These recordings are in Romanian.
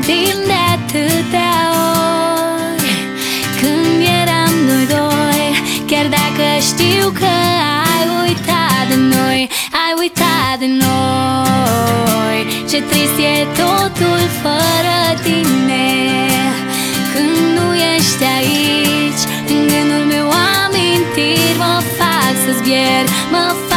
timp de atâtea ori. Când eram noi doi Chiar dacă știu că ai uitat de noi Ai uitat de noi. Ce trist e totul fără tine. Când nu ești aici În gândul meu amintiri Mă fac să zbier, mă fac să sper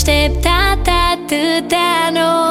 așteptat atâtea noi.